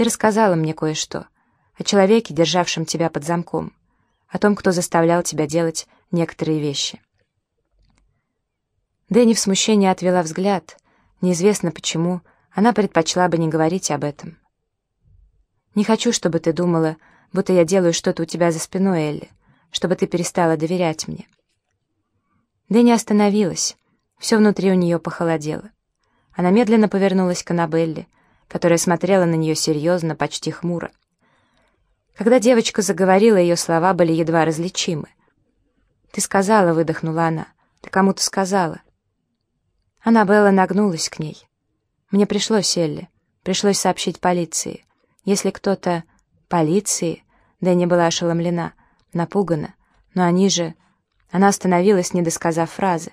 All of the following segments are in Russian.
Ты рассказала мне кое-что о человеке, державшем тебя под замком, о том, кто заставлял тебя делать некоторые вещи. Дэнни в смущении отвела взгляд. Неизвестно почему, она предпочла бы не говорить об этом. «Не хочу, чтобы ты думала, будто я делаю что-то у тебя за спиной, Элли, чтобы ты перестала доверять мне». Дэнни остановилась. Все внутри у нее похолодело. Она медленно повернулась к Аннабелле, которая смотрела на нее серьезно, почти хмуро. Когда девочка заговорила, ее слова были едва различимы. «Ты сказала», — выдохнула она. «Ты кому-то сказала». Аннабелла нагнулась к ней. «Мне пришлось, Элли, пришлось сообщить полиции. Если кто-то...» «Полиции?» Дэнни была ошеломлена, напугана. «Но они же...» Она остановилась, не досказав фразы.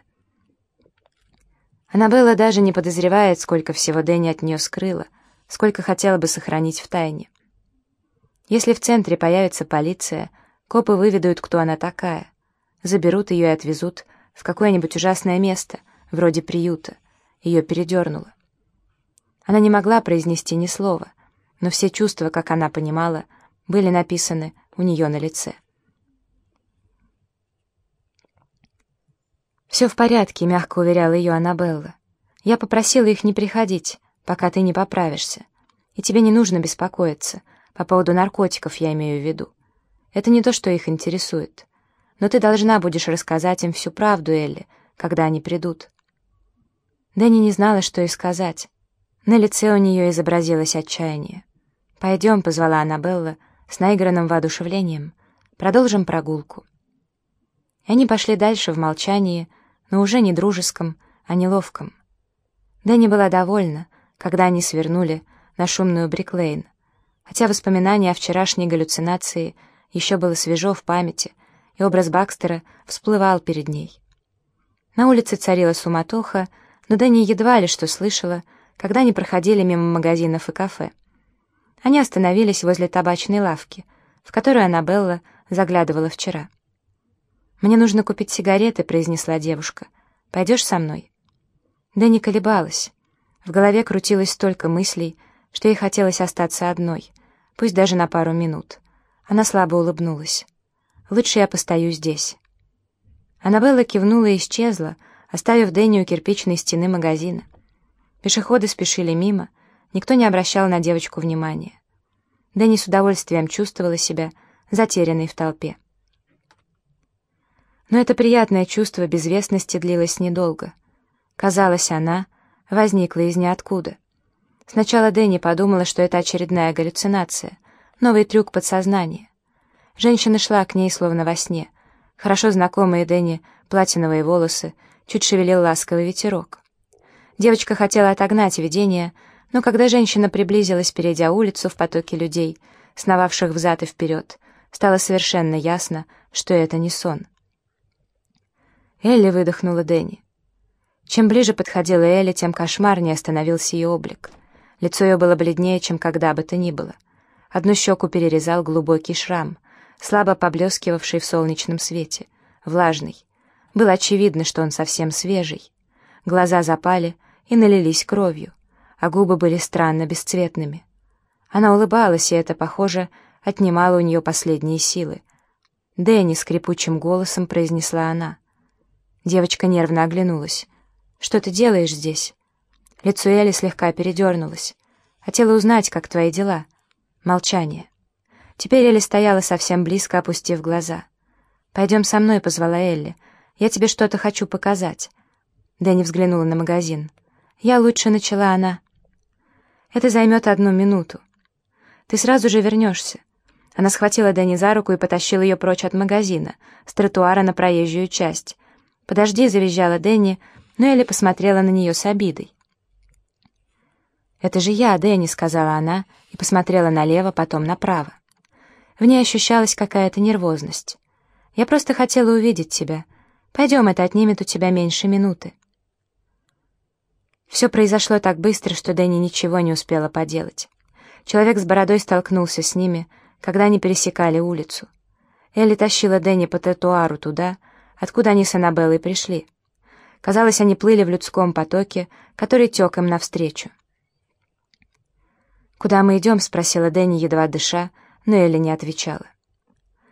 Аннабелла даже не подозревает, сколько всего Дэнни от нее скрыла, сколько хотела бы сохранить в тайне. Если в центре появится полиция, копы выведут, кто она такая, заберут ее и отвезут в какое-нибудь ужасное место, вроде приюта. Ее передернуло. Она не могла произнести ни слова, но все чувства, как она понимала, были написаны у нее на лице. «Все в порядке», — мягко уверяла ее Аннабелла. «Я попросила их не приходить, пока ты не поправишься. И тебе не нужно беспокоиться. По поводу наркотиков я имею в виду. Это не то, что их интересует. Но ты должна будешь рассказать им всю правду, Элли, когда они придут». Дэнни не знала, что и сказать. На лице у нее изобразилось отчаяние. «Пойдем», — позвала Аннабелла с наигранным воодушевлением. «Продолжим прогулку». И они пошли дальше в молчании, но уже не дружеском, а неловком. Дэнни была довольна, когда они свернули на шумную Бриклейн, хотя воспоминание о вчерашней галлюцинации еще было свежо в памяти, и образ Бакстера всплывал перед ней. На улице царила суматоха, но Дэнни едва ли что слышала, когда они проходили мимо магазинов и кафе. Они остановились возле табачной лавки, в которую Аннабелла заглядывала вчера. «Мне нужно купить сигареты», — произнесла девушка. «Пойдешь со мной?» Не колебалась. В голове крутилось столько мыслей, что ей хотелось остаться одной, пусть даже на пару минут. Она слабо улыбнулась. «Лучше я постою здесь». Аннабелла кивнула и исчезла, оставив Дэнни у кирпичной стены магазина. Пешеходы спешили мимо, никто не обращал на девочку внимания. Дэнни с удовольствием чувствовала себя затерянной в толпе. Но это приятное чувство безвестности длилось недолго. Казалось, она возникла из ниоткуда. Сначала Дэнни подумала, что это очередная галлюцинация, новый трюк подсознания. Женщина шла к ней словно во сне. Хорошо знакомые Дэнни платиновые волосы, чуть шевелил ласковый ветерок. Девочка хотела отогнать видение, но когда женщина приблизилась, перейдя улицу в потоке людей, сновавших взад и вперед, стало совершенно ясно, что это не сон. «Элли!» — выдохнула Дэнни. Чем ближе подходила Элли, тем кошмарнее становился ее облик. Лицо ее было бледнее, чем когда бы то ни было. Одну щеку перерезал глубокий шрам, слабо поблескивавший в солнечном свете, влажный. Было очевидно, что он совсем свежий. Глаза запали и налились кровью, а губы были странно бесцветными. Она улыбалась, и это, похоже, отнимало у нее последние силы. «Дэнни», — скрипучим голосом произнесла она — Девочка нервно оглянулась. «Что ты делаешь здесь?» Лицо Эли слегка передернулось. «Хотела узнать, как твои дела». Молчание. Теперь Элли стояла совсем близко, опустив глаза. «Пойдем со мной», — позвала Элли. «Я тебе что-то хочу показать». Дэнни взглянула на магазин. «Я лучше начала она». «Это займет одну минуту. Ты сразу же вернешься». Она схватила Дэнни за руку и потащила ее прочь от магазина, с тротуара на проезжую часть. «Подожди», — завизжала Дэнни, но Элли посмотрела на нее с обидой. «Это же я, Дэнни», — сказала она, и посмотрела налево, потом направо. В ней ощущалась какая-то нервозность. «Я просто хотела увидеть тебя. Пойдем, это отнимет у тебя меньше минуты». Все произошло так быстро, что Дэнни ничего не успела поделать. Человек с бородой столкнулся с ними, когда они пересекали улицу. Элли тащила Дэнни по тротуару туда, откуда они с Аннабеллой пришли. Казалось, они плыли в людском потоке, который тек им навстречу. «Куда мы идем?» — спросила Дэнни, едва дыша, но Элли не отвечала.